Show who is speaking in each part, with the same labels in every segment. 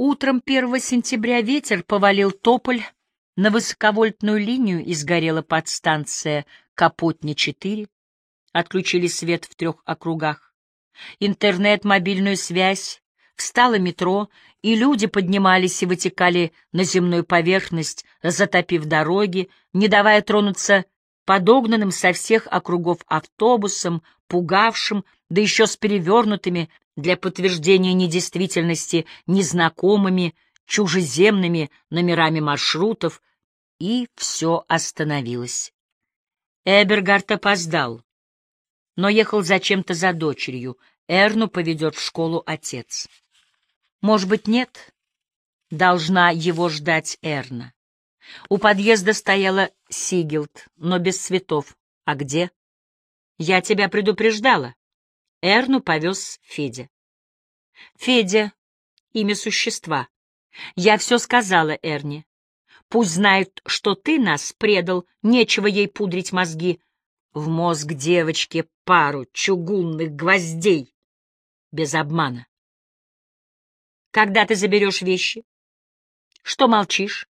Speaker 1: Утром 1 сентября ветер повалил тополь, на высоковольтную линию изгорела подстанция Капотня-4, отключили свет в трех округах. Интернет, мобильную связь, встало метро, и люди поднимались и вытекали на земную поверхность, затопив дороги, не давая тронуться подогнанным со всех округов автобусом, пугавшим, да еще с перевернутыми для подтверждения недействительности незнакомыми, чужеземными номерами маршрутов, и все остановилось. Эбергард опоздал, но ехал зачем-то за дочерью. Эрну поведет в школу отец. Может быть, нет? Должна его ждать Эрна. У подъезда стояла Сигилд, но без цветов. А где? Я тебя предупреждала. Эрну повез Федя. Федя — имя существа. Я все сказала Эрне. Пусть знает, что ты нас предал, нечего ей пудрить мозги. В мозг девочки пару чугунных гвоздей. Без обмана. Когда ты заберешь вещи? Что молчишь?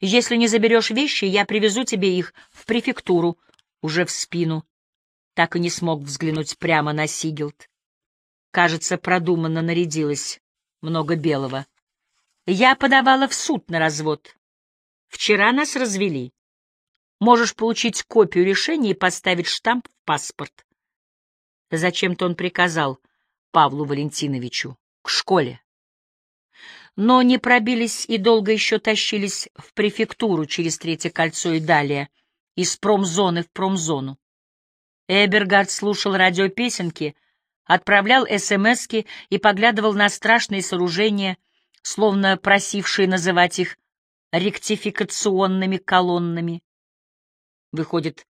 Speaker 1: Если не заберешь вещи, я привезу тебе их в префектуру, уже в спину так и не смог взглянуть прямо на Сигилд. Кажется, продуманно нарядилась, много белого. Я подавала в суд на развод. Вчера нас развели. Можешь получить копию решения и поставить штамп в паспорт. Зачем-то он приказал Павлу Валентиновичу к школе. Но не пробились и долго еще тащились в префектуру через Третье кольцо и далее, из промзоны в промзону. Эбергард слушал радиопесенки, отправлял СМСки и поглядывал на страшные сооружения, словно просившие называть их ректификационными колоннами. Выходит,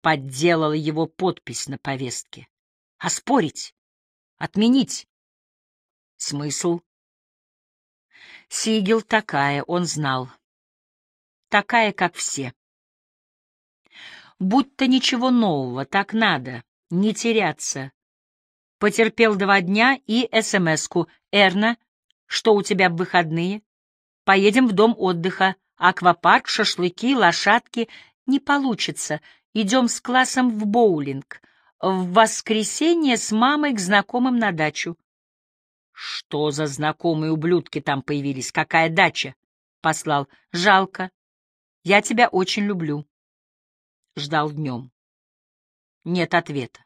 Speaker 1: подделала его подпись на повестке. Оспорить? Отменить? Смысл? Сигел такая, он знал. Такая, как все будто ничего нового, так надо, не теряться. Потерпел два дня и СМС-ку. «Эрна, что у тебя в выходные? Поедем в дом отдыха. Аквапарк, шашлыки, лошадки. Не получится. Идем с классом в боулинг. В воскресенье с мамой к знакомым на дачу». «Что за знакомые ублюдки там появились? Какая дача?» — послал. «Жалко. Я тебя очень люблю» ждал днем. Нет ответа.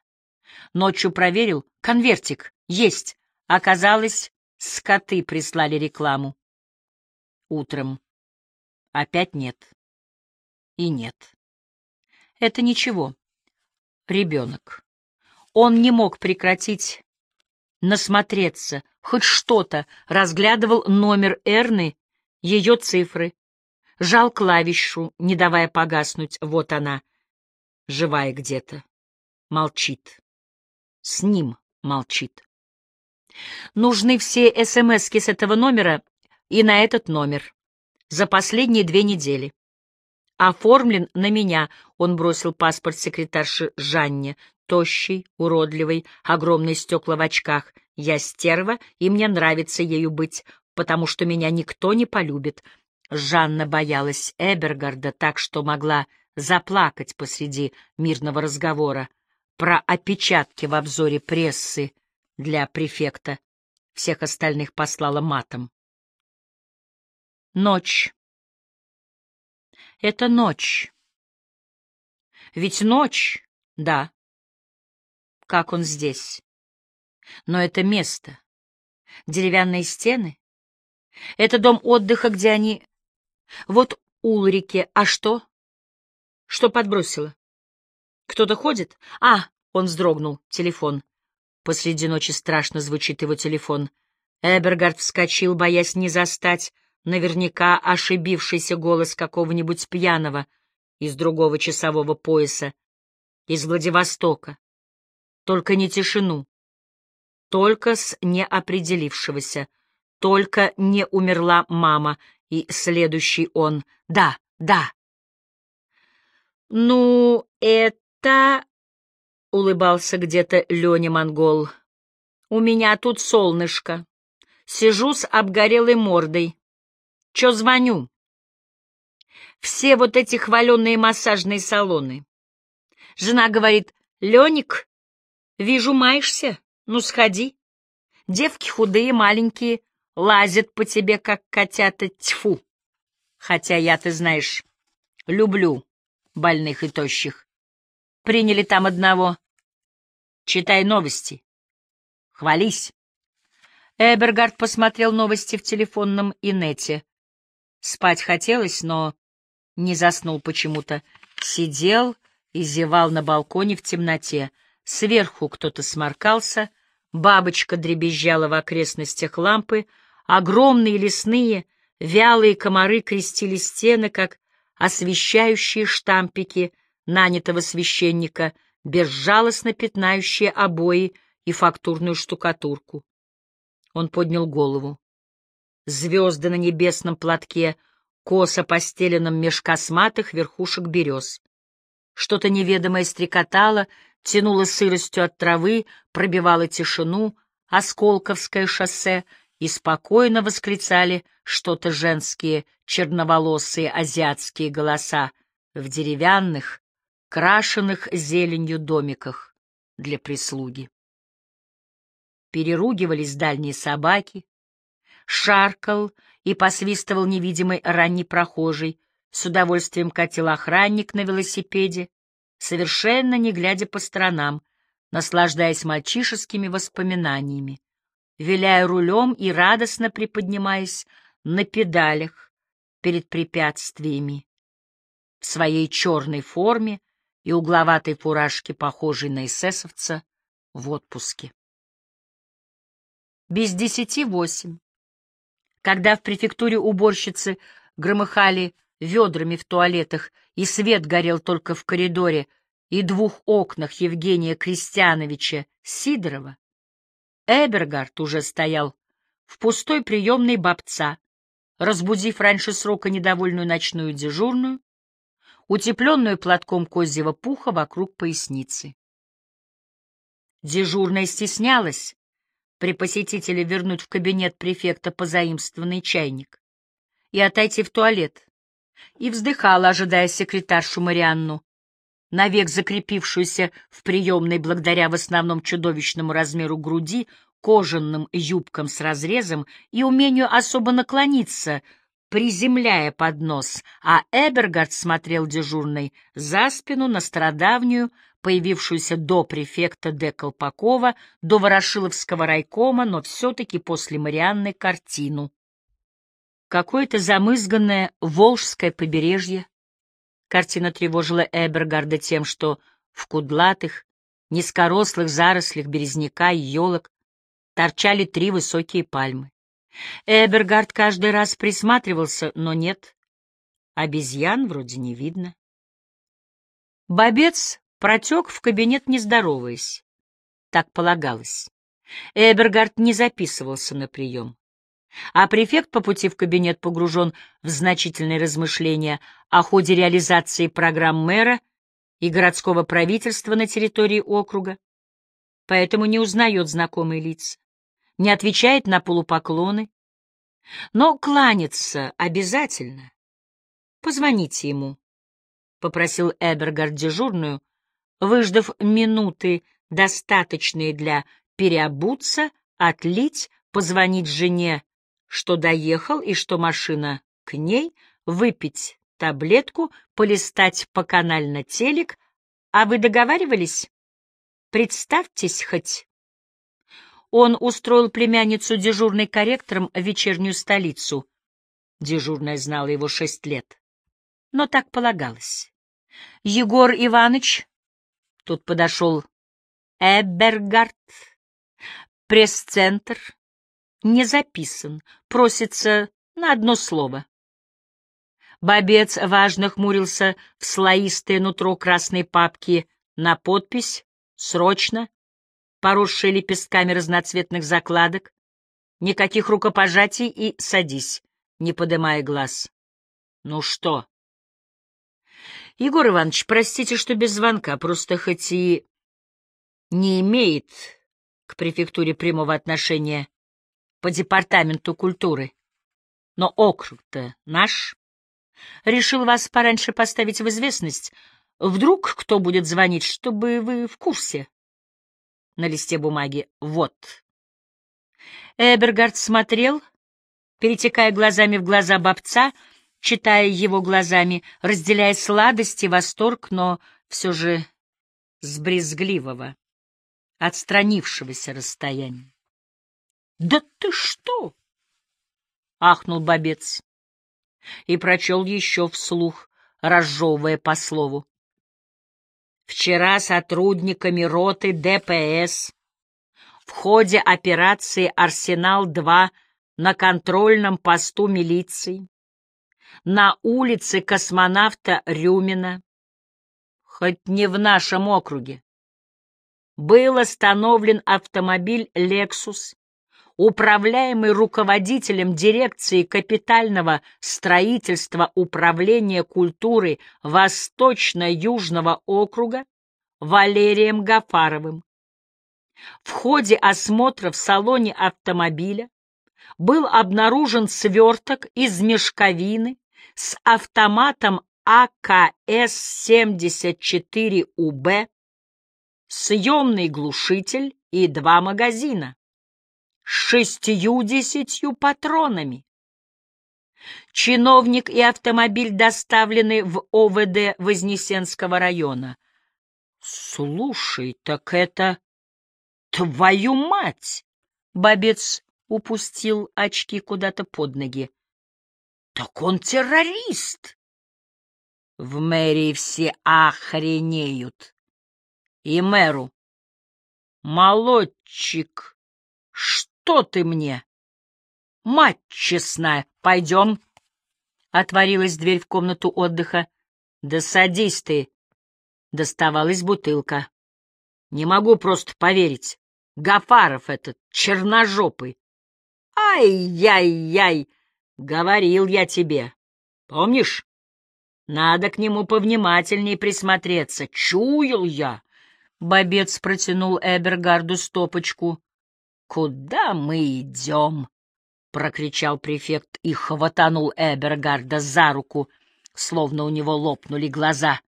Speaker 1: Ночью проверил. Конвертик. Есть. Оказалось, скоты прислали рекламу. Утром. Опять нет. И нет. Это ничего. Ребенок. Он не мог прекратить насмотреться, хоть что-то, разглядывал номер Эрны, ее цифры, жал клавишу, не давая погаснуть, вот она — живая где-то. Молчит. С ним молчит. Нужны все СМСки с этого номера и на этот номер. За последние две недели. Оформлен на меня. Он бросил паспорт секретарше Жанне, тощий, уродливый, огромные стекла в очках. Я стерва, и мне нравится ею быть, потому что меня никто не полюбит. Жанна боялась Эбергарда так, что могла заплакать посреди мирного разговора про опечатки в обзоре прессы для префекта. Всех остальных послала матом. Ночь. Это ночь. Ведь ночь, да. Как он здесь? Но это место. Деревянные стены. Это дом отдыха, где они... Вот Улрике, а что? Что подбросило? Кто-то ходит? А, он вздрогнул. Телефон. Посреди ночи страшно звучит его телефон. Эбергард вскочил, боясь не застать наверняка ошибившийся голос какого-нибудь пьяного из другого часового пояса, из Владивостока. Только не тишину, только с неопределившегося, только не умерла мама, и следующий он. Да, да, «Ну, это...» — улыбался где-то Леня Монгол. «У меня тут солнышко. Сижу с обгорелой мордой. Чё звоню? Все вот эти хваленные массажные салоны. Жена говорит, Леник, вижу, маешься, ну сходи. Девки худые, маленькие, лазят по тебе, как котята, тьфу. Хотя я, ты знаешь, люблю больных и тощих. Приняли там одного. Читай новости. Хвались. Эбергард посмотрел новости в телефонном инете. Спать хотелось, но не заснул почему-то. Сидел и зевал на балконе в темноте. Сверху кто-то сморкался, бабочка дребезжала в окрестностях лампы, огромные лесные, вялые комары крестили стены, как освещающие штампики нанятого священника, безжалостно пятнающие обои и фактурную штукатурку. Он поднял голову. Звезды на небесном платке, косо постеленном меж косматых верхушек берез. Что-то неведомое стрекотало, тянуло сыростью от травы, пробивало тишину, Осколковское шоссе, и спокойно восклицали что-то женские, черноволосые азиатские голоса в деревянных, крашенных зеленью домиках для прислуги. Переругивались дальние собаки, шаркал и посвистывал невидимый ранний прохожий, с удовольствием катил охранник на велосипеде, совершенно не глядя по сторонам, наслаждаясь мальчишескими воспоминаниями, виляя рулем и радостно приподнимаясь на педалях перед препятствиями. В своей черной форме и угловатой фуражке, похожей на эсэсовца, в отпуске. Без десяти восемь. Когда в префектуре уборщицы громыхали ведрами в туалетах, и свет горел только в коридоре и двух окнах Евгения Крестьяновича Сидорова, Эбергард уже стоял в пустой приемной бабца, разбудив раньше срока недовольную ночную дежурную, утепленную платком козьего пуха вокруг поясницы. Дежурная стеснялась, при посетителе вернуть в кабинет префекта позаимствованный чайник и отойти в туалет, и вздыхала, ожидая секретаршу Марианну, навек закрепившуюся в приемной благодаря в основном чудовищному размеру груди, кожаным юбкам с разрезом и умению особо наклониться, приземляя поднос, а Эбергард смотрел дежурной за спину на стародавнюю, появившуюся до префекта Д. Колпакова, до Ворошиловского райкома, но все-таки после Марианны картину. Какое-то замызганное Волжское побережье. Картина тревожила Эбергарда тем, что в кудлатых, низкорослых зарослях березняка и елок торчали три высокие пальмы. Эбергард каждый раз присматривался, но нет, обезьян вроде не видно. Бобец Протек в кабинет, не здороваясь. Так полагалось. Эбергард не записывался на прием. А префект по пути в кабинет погружен в значительные размышления о ходе реализации программ мэра и городского правительства на территории округа, поэтому не узнает знакомые лица, не отвечает на полупоклоны, но кланяться обязательно. Позвоните ему, — попросил Эбергард дежурную, выждав минуты, достаточные для переобуться, отлить, позвонить жене, что доехал и что машина к ней, выпить таблетку, полистать по канально телек. А вы договаривались? Представьтесь хоть. Он устроил племянницу дежурной корректором в вечернюю столицу. Дежурная знала его шесть лет. Но так полагалось. Егор Иванович Тут подошел Эбергард, пресс-центр, не записан, просится на одно слово. Бобец важно хмурился в слоистое нутро красной папки на подпись «Срочно», поросшие лепестками разноцветных закладок, никаких рукопожатий и садись, не подымая глаз. «Ну что?» Егор Иванович, простите, что без звонка, просто хоть и не имеет к префектуре прямого отношения, по департаменту культуры. Но округ-то наш. Решил вас пораньше поставить в известность. Вдруг кто будет звонить, чтобы вы в курсе. На листе бумаги «Вот». Эбергард смотрел, перетекая глазами в глаза бабца, читая его глазами, разделяя сладость и восторг, но все же с брезгливого, отстранившегося расстояния. — Да ты что? — ахнул бобец и прочел еще вслух, разжевывая по слову. Вчера сотрудниками роты ДПС в ходе операции «Арсенал-2» на контрольном посту милиции на улице космонавта Рюмина, хоть не в нашем округе, был остановлен автомобиль «Лексус», управляемый руководителем дирекции капитального строительства Управления культуры Восточно-Южного округа Валерием Гафаровым. В ходе осмотра в салоне автомобиля был обнаружен сверток из мешковины с автоматом АКС-74УБ, съемный глушитель и два магазина шестью-десятью патронами. Чиновник и автомобиль доставлены в ОВД Вознесенского района. Слушай, так это... Твою мать! Бобец упустил очки куда-то под ноги. Так он террорист! В мэрии все охренеют. И мэру. Молодчик, что ты мне? Мать честная, пойдем. Отворилась дверь в комнату отдыха. Да садись ты. Доставалась бутылка. Не могу просто поверить. Гафаров этот, черножопый. Ай-яй-яй, говорил я тебе. Помнишь? Надо к нему повнимательнее присмотреться. Чуял я. Бобец протянул Эбергарду стопочку. «Куда мы идем?» — прокричал префект и хватанул Эбергарда за руку, словно у него лопнули глаза.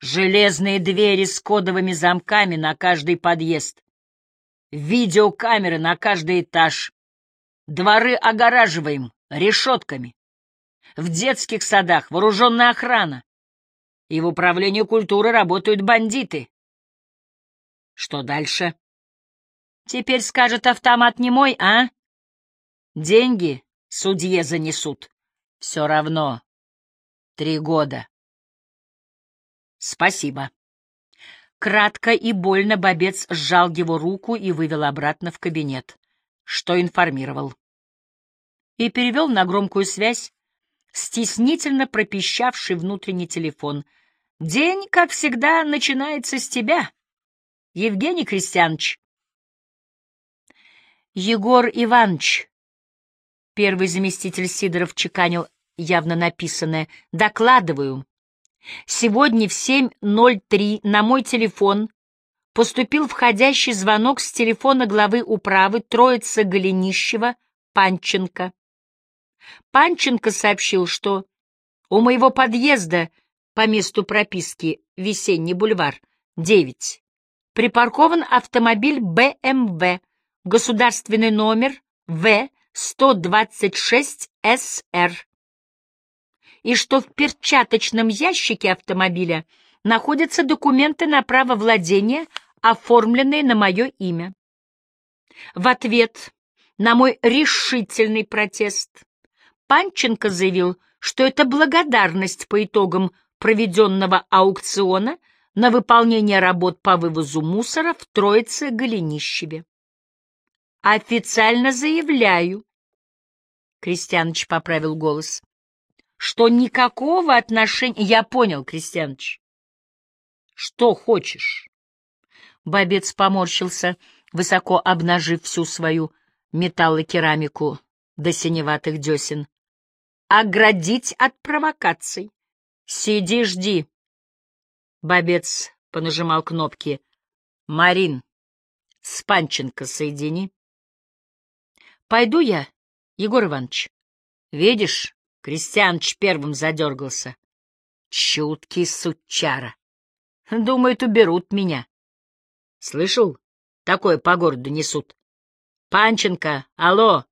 Speaker 1: «Железные двери с кодовыми замками на каждый подъезд, видеокамеры на каждый этаж, дворы огораживаем решетками, в детских садах вооруженная охрана, и в управлении культуры работают бандиты. Что дальше?» Теперь скажет автомат не мой, а? Деньги судье занесут. Все равно. Три года. Спасибо. Кратко и больно Бобец сжал его руку и вывел обратно в кабинет. Что информировал. И перевел на громкую связь, стеснительно пропищавший внутренний телефон. День, как всегда, начинается с тебя, Евгений Крестьянович. Егор Иванович, первый заместитель Сидоров чеканил явно написанное, докладываю. Сегодня в 7.03 на мой телефон поступил входящий звонок с телефона главы управы Троица Голенищева Панченко. Панченко сообщил, что у моего подъезда по месту прописки Весенний бульвар, 9, припаркован автомобиль БМВ государственный номер В-126СР, и что в перчаточном ящике автомобиля находятся документы на право владения, оформленные на мое имя. В ответ на мой решительный протест Панченко заявил, что это благодарность по итогам проведенного аукциона на выполнение работ по вывозу мусора в Троице-Голенищеве. Официально заявляю, Крестьяныч поправил голос, что никакого отношения... Я понял, Крестьяныч. Что хочешь? Бобец поморщился, высоко обнажив всю свою металлокерамику до синеватых десен. Оградить от провокаций. Сиди, жди. Бобец понажимал кнопки. Марин, с Панченко соедини. Пойду я, Егор Иванович. Видишь, Крестьяныч первым задергался. Чуткий сучара. Думают, уберут меня. Слышал? Такое по городу несут. Панченко, алло,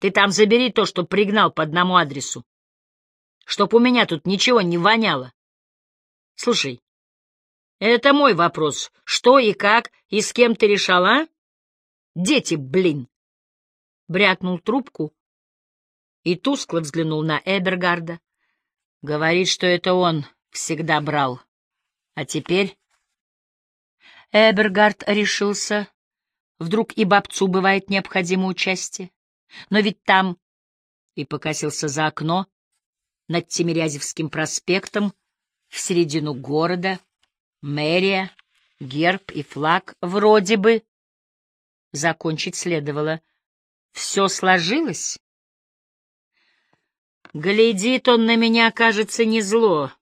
Speaker 1: ты там забери то, что пригнал по одному адресу. Чтоб у меня тут ничего не воняло. Слушай, это мой вопрос. Что и как, и с кем ты решал, а? Дети, блин! Брякнул трубку и тускло взглянул на Эбергарда. Говорит, что это он всегда брал. А теперь... Эбергард решился. Вдруг и бабцу бывает необходимо участие. Но ведь там... И покосился за окно над Тимирязевским проспектом в середину города мэрия, герб и флаг вроде бы. Закончить следовало. Все сложилось? Глядит он на меня, кажется, не зло,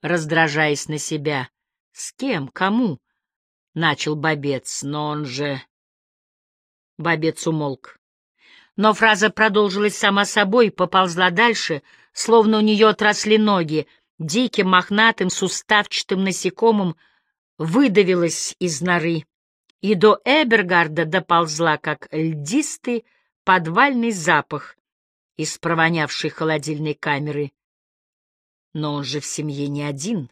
Speaker 1: раздражаясь на себя. С кем, кому? Начал Бобец, но он же... Бобец умолк. Но фраза продолжилась сама собой, поползла дальше, словно у нее отросли ноги — диким, мохнатым, суставчатым насекомым выдавилась из норы и до Эбергарда доползла, как льдистый подвальный запах из провонявшей холодильной камеры. Но он же в семье не один.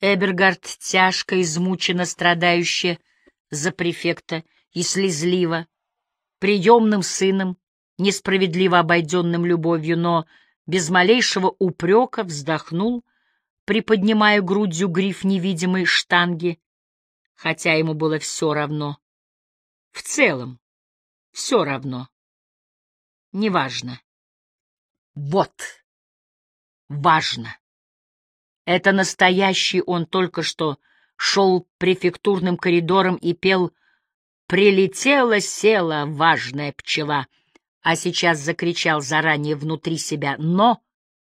Speaker 1: Эбергард тяжко, измученно, страдающе за префекта и слезливо, приемным сыном, несправедливо обойденным любовью, но без малейшего упрека вздохнул, приподнимая грудью гриф невидимой штанги, хотя ему было все равно. В целом, все равно. Неважно. Вот. Важно. Это настоящий он только что шел префектурным коридором и пел «Прилетела, села важная пчела», а сейчас закричал заранее внутри себя «но»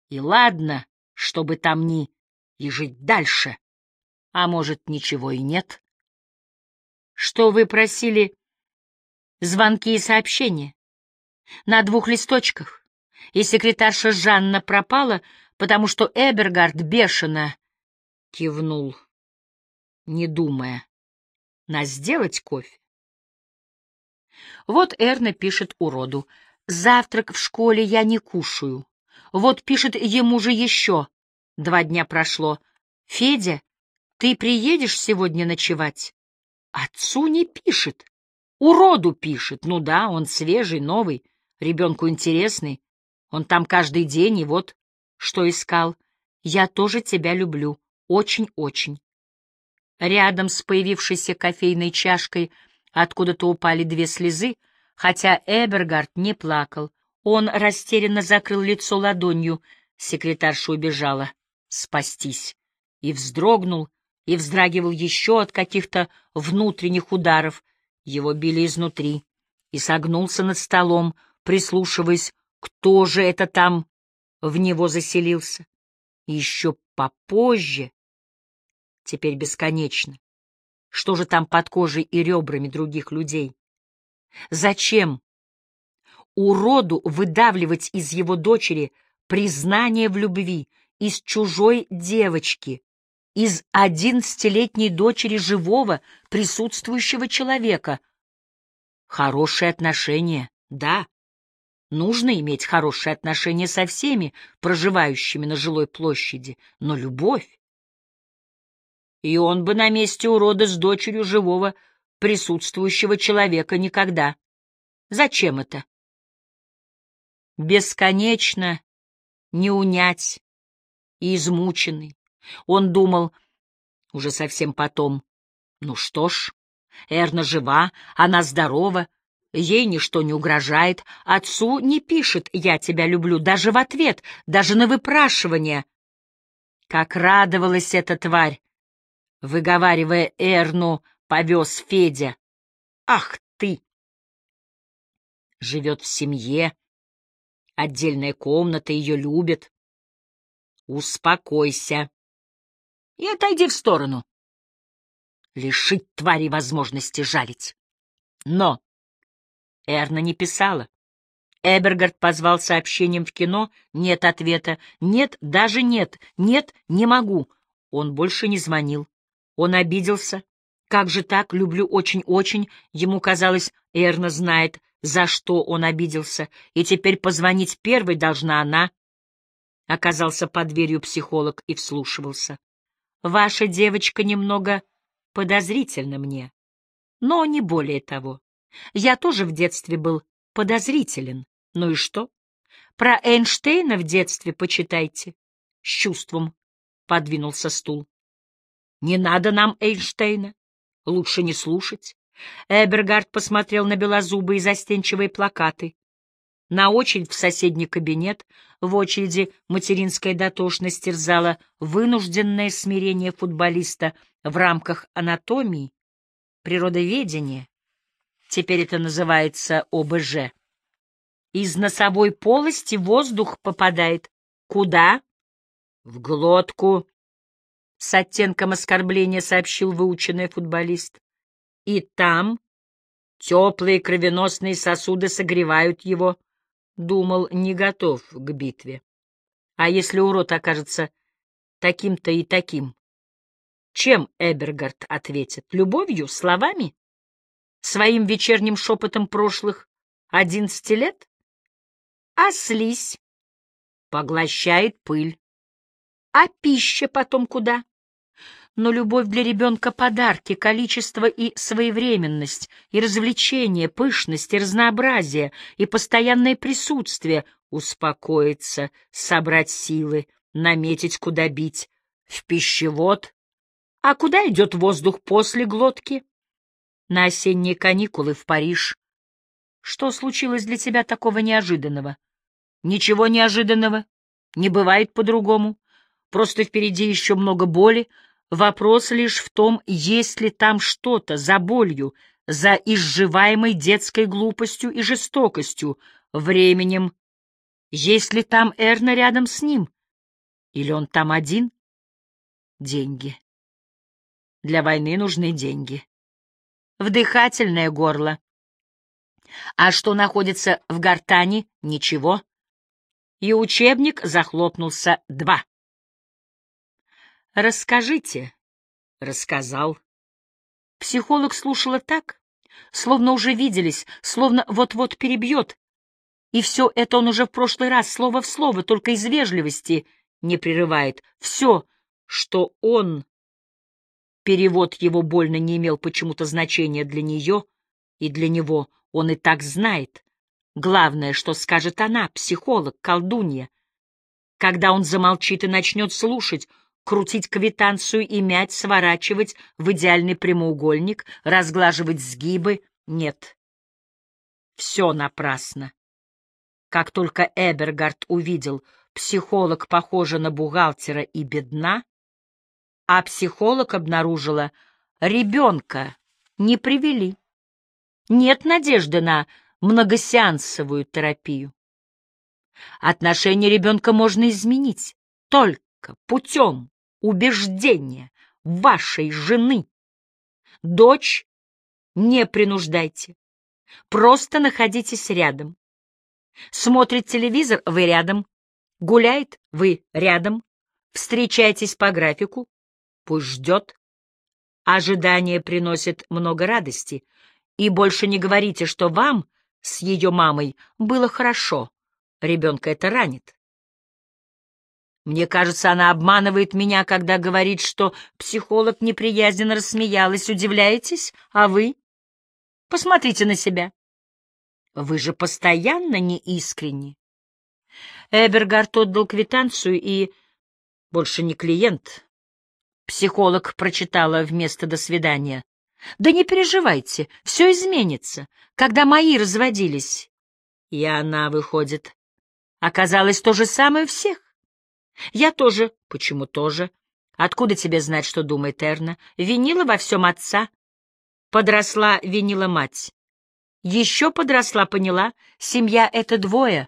Speaker 1: и ладно, чтобы там ни, и жить дальше. А может, ничего и нет. Что вы просили? Звонки и сообщения. На двух листочках. И секретарша Жанна пропала, потому что Эбергард бешено кивнул, не думая. На сделать кофе? Вот Эрна пишет уроду. «Завтрак в школе я не кушаю». Вот пишет ему же еще. Два дня прошло. «Федя, ты приедешь сегодня ночевать?» Отцу не пишет. Уроду пишет. Ну да, он свежий, новый, ребенку интересный. Он там каждый день, и вот что искал. Я тоже тебя люблю. Очень-очень. Рядом с появившейся кофейной чашкой — Откуда-то упали две слезы, хотя Эбергард не плакал. Он растерянно закрыл лицо ладонью. Секретарша убежала. Спастись. И вздрогнул, и вздрагивал еще от каких-то внутренних ударов. Его били изнутри. И согнулся над столом, прислушиваясь, кто же это там в него заселился. Еще попозже, теперь бесконечно, что же там под кожей и ребрами других людей? Зачем уроду выдавливать из его дочери признание в любви из чужой девочки, из одиннадцатилетней дочери живого, присутствующего человека? Хорошие отношения, да. Нужно иметь хорошие отношения со всеми, проживающими на жилой площади, но любовь и он бы на месте урода с дочерью живого присутствующего человека никогда. Зачем это? Бесконечно не унять и измученный. Он думал, уже совсем потом, ну что ж, Эрна жива, она здорова, ей ничто не угрожает, отцу не пишет «я тебя люблю» даже в ответ, даже на выпрашивание. Как радовалась эта тварь, выговаривая Эрну, повез Федя. Ах ты! Живет в семье, отдельная комната, ее любят. Успокойся и отойди в сторону. Лишить твари возможности жалить. Но Эрна не писала. Эбергард позвал сообщением в кино. Нет ответа. Нет, даже нет. Нет, не могу. Он больше не звонил. Он обиделся. Как же так? Люблю очень-очень. Ему казалось, Эрна знает, за что он обиделся. И теперь позвонить первой должна она. Оказался под дверью психолог и вслушивался. Ваша девочка немного подозрительна мне, но не более того. Я тоже в детстве был подозрителен. Ну и что? Про Эйнштейна в детстве почитайте. С чувством подвинулся стул. Не надо нам Эйнштейна. Лучше не слушать. Эбергард посмотрел на белозубые застенчивые плакаты. На очередь в соседний кабинет, в очереди материнская дотошность терзала вынужденное смирение футболиста в рамках анатомии, природоведения. Теперь это называется ОБЖ. Из носовой полости воздух попадает. Куда? В глотку. С оттенком оскорбления сообщил выученный футболист. И там теплые кровеносные сосуды согревают его. Думал, не готов к битве. А если урод окажется таким-то и таким? Чем Эбергард ответит? Любовью? Словами? Своим вечерним шепотом прошлых одиннадцати лет? А слизь поглощает пыль. А пища потом куда? Но любовь для ребенка — подарки, количество и своевременность, и развлечение, пышность и разнообразие, и постоянное присутствие — успокоиться, собрать силы, наметить, куда бить. В пищевод. А куда идет воздух после глотки? На осенние каникулы в Париж. Что случилось для тебя такого неожиданного? Ничего неожиданного. Не бывает по-другому. Просто впереди еще много боли. Вопрос лишь в том, есть ли там что-то за болью, за изживаемой детской глупостью и жестокостью, временем. Есть ли там Эрна рядом с ним? Или он там один? Деньги. Для войны нужны деньги. Вдыхательное горло. А что находится в гортани? Ничего. И учебник захлопнулся два. «Расскажите», — рассказал. Психолог слушала так, словно уже виделись, словно вот-вот перебьет. И все это он уже в прошлый раз, слово в слово, только из вежливости не прерывает. Все, что он... Перевод его больно не имел почему-то значения для нее и для него — он и так знает. Главное, что скажет она, психолог, колдунья. Когда он замолчит и начнет слушать, крутить квитанцию и мять, сворачивать в идеальный прямоугольник, разглаживать сгибы, нет. Все напрасно. Как только Эбергард увидел, психолог похожа на бухгалтера и бедна, а психолог обнаружила, ребенка не привели. Нет надежды на многосеансовую терапию. Отношение ребенка можно изменить только путем убеждения вашей жены. Дочь не принуждайте. Просто находитесь рядом. Смотрит телевизор — вы рядом. Гуляет — вы рядом. Встречайтесь по графику. Пусть ждет. Ожидание приносит много радости, и больше не говорите, что вам с ее мамой было хорошо. Ребенка это ранит. Мне кажется, она обманывает меня, когда говорит, что психолог неприязненно рассмеялась. Удивляетесь? А вы? Посмотрите на себя. Вы же постоянно неискренни. Эбергард отдал квитанцию и... Больше не клиент. Психолог прочитала вместо «до свидания». Да не переживайте, все изменится. Когда мои разводились, и она выходит, оказалось то же самое у всех. Я тоже. Почему тоже? Откуда тебе знать, что думает Эрна? Винила во всем отца. Подросла, винила мать. Еще подросла, поняла, семья — это двое.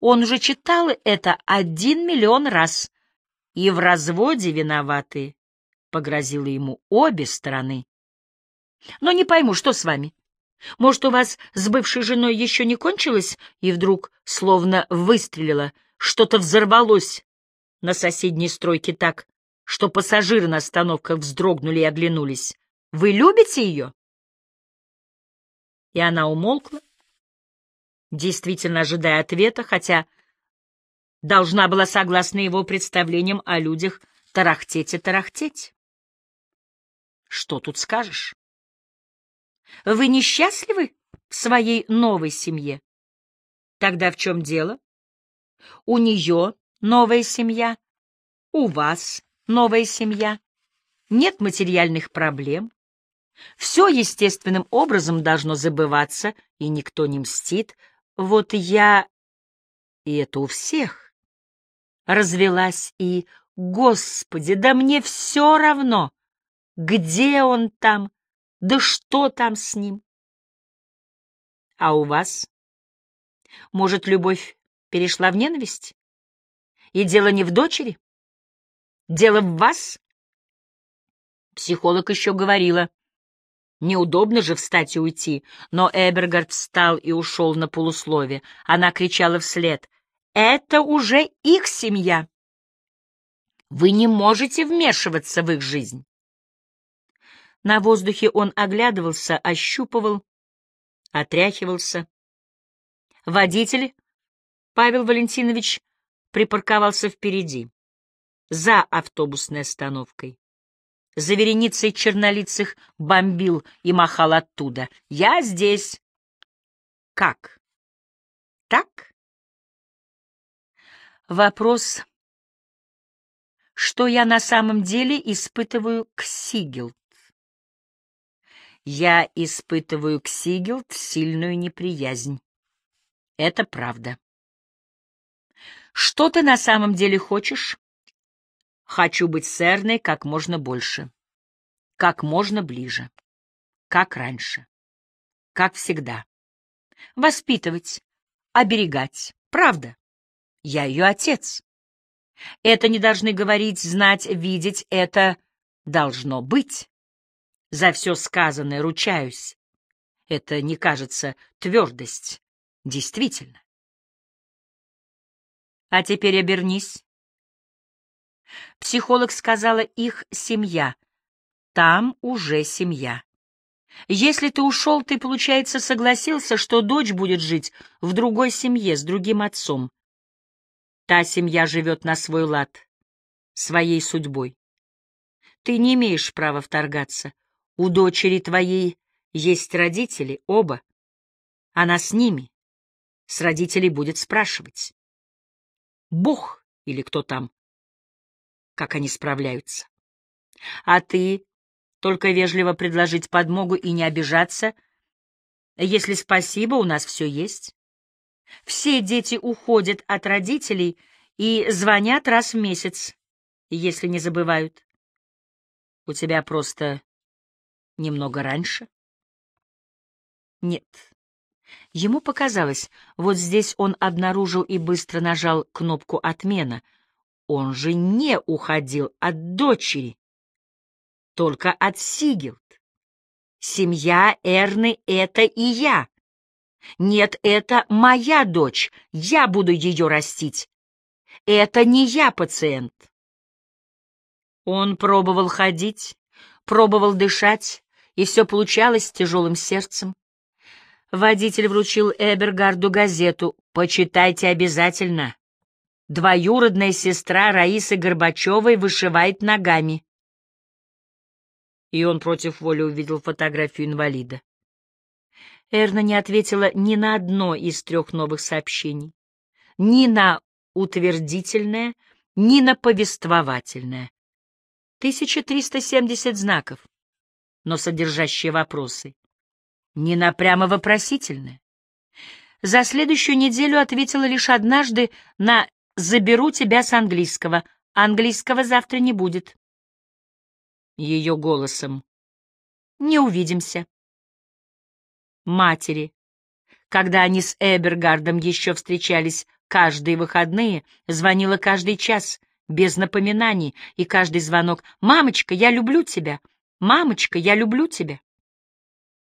Speaker 1: Он уже читал это один миллион раз. И в разводе виноваты, — погрозила ему обе стороны. Но не пойму, что с вами? Может, у вас с бывшей женой еще не кончилось? И вдруг, словно выстрелило, что-то взорвалось на соседней стройке так, что пассажиры на остановках вздрогнули и оглянулись. Вы любите ее? И она умолкла, действительно ожидая ответа, хотя должна была, согласно его представлениям о людях, тарахтеть и тарахтеть. Что тут скажешь? Вы несчастливы в своей новой семье? Тогда в чем дело? У нее новая семья, у вас новая семья, нет материальных проблем. Все естественным образом должно забываться, и никто не мстит. Вот я, и это у всех, развелась и, Господи, да мне все равно, где он там, да что там с ним? А у вас? Может, любовь перешла в ненависть? И дело не в дочери? Дело в вас? Психолог еще говорила. Неудобно же встать и уйти, но Эбергард встал и ушел на полуслове. Она кричала вслед. «Это уже их семья! Вы не можете вмешиваться в их жизнь!» На воздухе он оглядывался, ощупывал, отряхивался. Водитель, Павел Валентинович, припарковался впереди, за автобусной остановкой. За вереницей чернолицых бомбил и махал оттуда. «Я здесь!» «Как? Так?» Вопрос, что я на самом деле испытываю к Сигелд. Я испытываю к Сигелд сильную неприязнь. Это правда. Что ты на самом деле хочешь? Хочу быть с Эрной как можно больше, как можно ближе, как раньше, как всегда. Воспитывать, оберегать, правда. Я ее отец. Это не должны говорить, знать, видеть, это должно быть. За все сказанное ручаюсь. Это не кажется твердость. Действительно. А теперь обернись. Психолог сказала их семья. Там уже семья. Если ты ушел, ты, получается, согласился, что дочь будет жить в другой семье с другим отцом. Та семья живет на свой лад, своей судьбой. Ты не имеешь права вторгаться. У дочери твоей есть родители, оба. Она с ними. С родителей будет спрашивать. Бог или кто там, как они справляются. А ты только вежливо предложить подмогу и не обижаться, если спасибо, у нас все есть. Все дети уходят от родителей и звонят раз в месяц, если не забывают. У тебя просто Немного раньше? Нет. Ему показалось, вот здесь он обнаружил и быстро нажал кнопку «Отмена». Он же не уходил от дочери, только от Сигилд. Семья Эрны — это и я. Нет, это моя дочь, я буду ее растить. Это не я пациент. Он пробовал ходить, пробовал дышать, и все получалось с тяжелым сердцем. Водитель вручил Эбергарду газету «Почитайте обязательно». Двоюродная сестра Раисы Горбачевой вышивает ногами. И он против воли увидел фотографию инвалида. Эрна не ответила ни на одно из трех новых сообщений. Ни на утвердительное, ни на повествовательное. 1370 знаков но содержащие вопросы. Не прямо вопросительные. За следующую неделю ответила лишь однажды на «заберу тебя с английского». Английского завтра не будет. Ее голосом. Не увидимся. Матери. Когда они с Эбергардом еще встречались каждые выходные, звонила каждый час, без напоминаний, и каждый звонок «Мамочка, я люблю тебя», «Мамочка, я люблю тебя».